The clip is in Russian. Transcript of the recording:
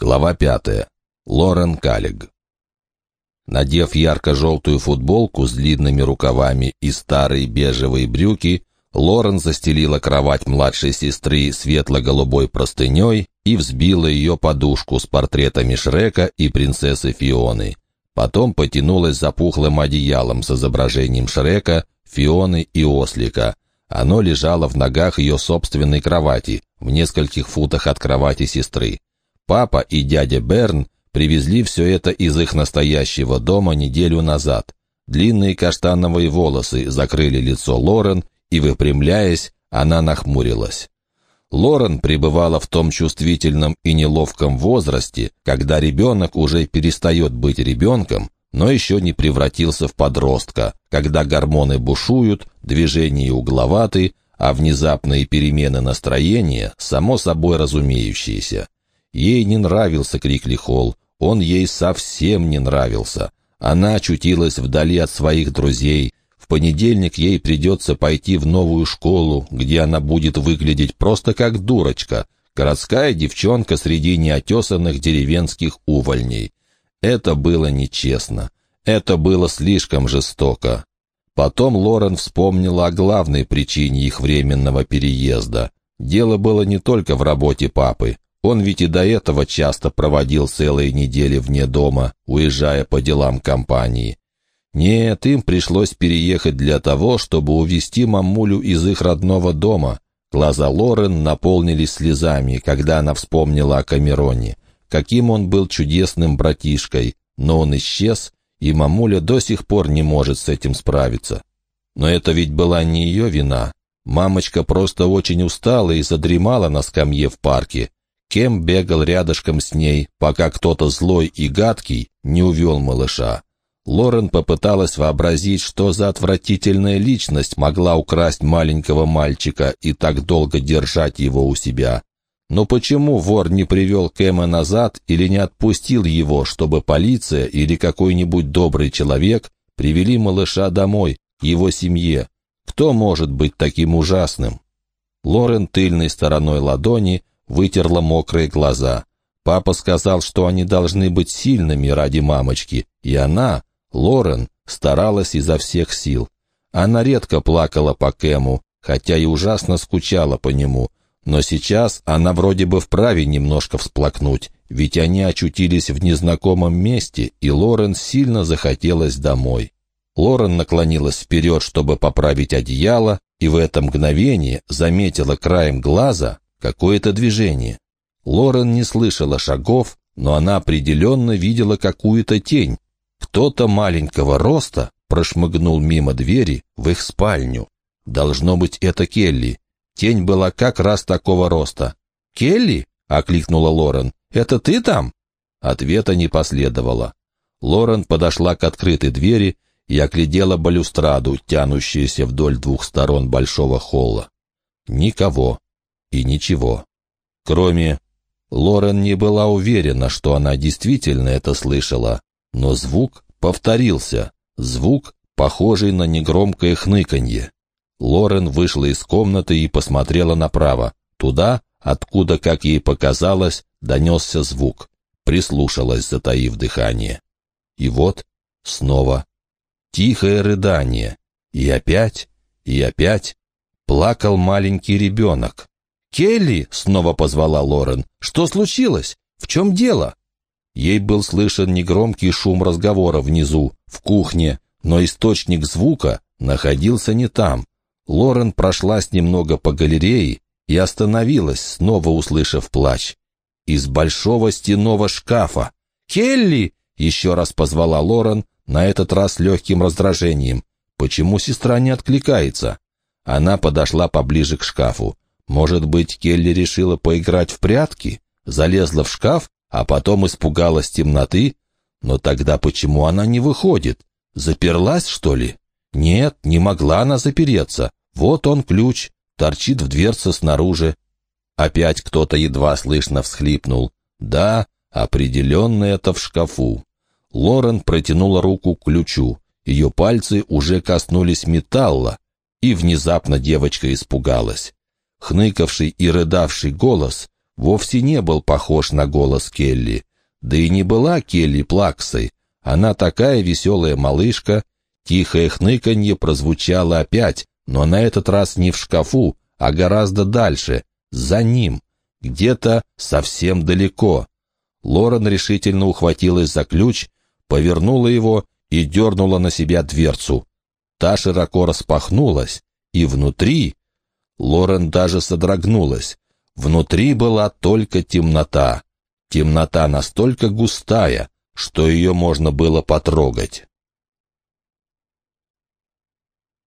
Глава пятая. Лорен Каллиг. Надев ярко-желтую футболку с длинными рукавами и старые бежевые брюки, Лорен застелила кровать младшей сестры светло-голубой простыней и взбила ее подушку с портретами Шрека и принцессы Фионы. Потом потянулась за пухлым одеялом с изображением Шрека, Фионы и Ослика. Оно лежало в ногах ее собственной кровати, в нескольких футах от кровати сестры. Папа и дядя Берн привезли все это из их настоящего дома неделю назад. Длинные каштановые волосы закрыли лицо Лорен, и, выпрямляясь, она нахмурилась. Лорен пребывала в том чувствительном и неловком возрасте, когда ребенок уже перестает быть ребенком, но еще не превратился в подростка, когда гормоны бушуют, движения угловаты, а внезапные перемены настроения само собой разумеющиеся. Ей не нравился Крикли Холл, он ей совсем не нравился. Она очутилась вдали от своих друзей. В понедельник ей придется пойти в новую школу, где она будет выглядеть просто как дурочка, городская девчонка среди неотесанных деревенских увольней. Это было нечестно. Это было слишком жестоко. Потом Лорен вспомнила о главной причине их временного переезда. Дело было не только в работе папы. Он ведь и до этого часто проводил целые недели вне дома, уезжая по делам компании. Нет, им пришлось переехать для того, чтобы увезти мамулю из их родного дома. Глаза Лорен наполнились слезами, когда она вспомнила о Камероне. Каким он был чудесным братишкой, но он исчез, и мамуля до сих пор не может с этим справиться. Но это ведь была не ее вина. Мамочка просто очень устала и задремала на скамье в парке, Кем бегал рядышком с ней, пока кто-то злой и гадкий не увел малыша. Лорен попыталась вообразить, что за отвратительная личность могла украсть маленького мальчика и так долго держать его у себя. Но почему вор не привел Кэма назад или не отпустил его, чтобы полиция или какой-нибудь добрый человек привели малыша домой, его семье? Кто может быть таким ужасным? Лорен тыльной стороной ладони вытерла мокрые глаза. Папа сказал, что они должны быть сильными ради мамочки, и она, Лорен, старалась изо всех сил. Она редко плакала по Кэму, хотя и ужасно скучала по нему, но сейчас она вроде бы вправе немножко всплакнуть, ведь они очутились в незнакомом месте, и Лорен сильно захотелось домой. Лорен наклонилась вперед, чтобы поправить одеяло, и в это мгновение заметила краем глаза, какое-то движение. Лорен не слышала шагов, но она определенно видела какую-то тень. Кто-то маленького роста прошмыгнул мимо двери в их спальню. Должно быть, это Келли. Тень была как раз такого роста. «Келли?» — окликнула Лорен. «Это ты там?» Ответа не последовало. Лорен подошла к открытой двери и оглядела балюстраду, тянущуюся вдоль двух сторон большого холла. Никого и ничего. Кроме... Лорен не была уверена, что она действительно это слышала, но звук повторился, звук, похожий на негромкое хныканье. Лорен вышла из комнаты и посмотрела направо, туда, откуда, как ей показалось, донесся звук. Прислушалась, затаив дыхание. И вот снова тихое рыдание. И опять, и опять плакал маленький ребенок. «Келли!» — снова позвала Лорен. «Что случилось? В чем дело?» Ей был слышен негромкий шум разговора внизу, в кухне, но источник звука находился не там. Лорен прошлась немного по галерее и остановилась, снова услышав плач. Из большого стенного шкафа. «Келли!» — еще раз позвала Лорен, на этот раз легким раздражением. Почему сестра не откликается? Она подошла поближе к шкафу. Может быть, Келли решила поиграть в прятки, залезла в шкаф, а потом испугалась темноты? Но тогда почему она не выходит? Заперлась, что ли? Нет, не могла она запереться. Вот он ключ, торчит в дверце снаружи. Опять кто-то едва слышно всхлипнул. Да, определенно это в шкафу. Лорен протянула руку к ключу. Ее пальцы уже коснулись металла, и внезапно девочка испугалась. Хныкавший и рыдавший голос вовсе не был похож на голос Келли. Да и не была Келли плаксой. Она такая веселая малышка. Тихое хныканье прозвучало опять, но на этот раз не в шкафу, а гораздо дальше, за ним, где-то совсем далеко. Лорен решительно ухватилась за ключ, повернула его и дернула на себя дверцу. Та широко распахнулась, и внутри... Лорен даже содрогнулась. Внутри была только темнота. Темнота настолько густая, что ее можно было потрогать.